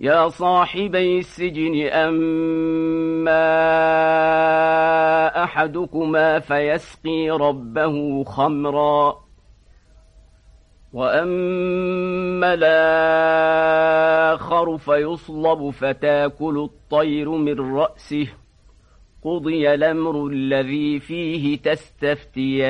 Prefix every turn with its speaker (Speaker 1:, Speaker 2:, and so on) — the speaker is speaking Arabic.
Speaker 1: يا صاحبي السجن أما أحدكما فيسقي ربه خمرا. وأما الآخر فيصلب فتاكل الطير من رأسه. قضي الأمر الذي فيه تستفتيان.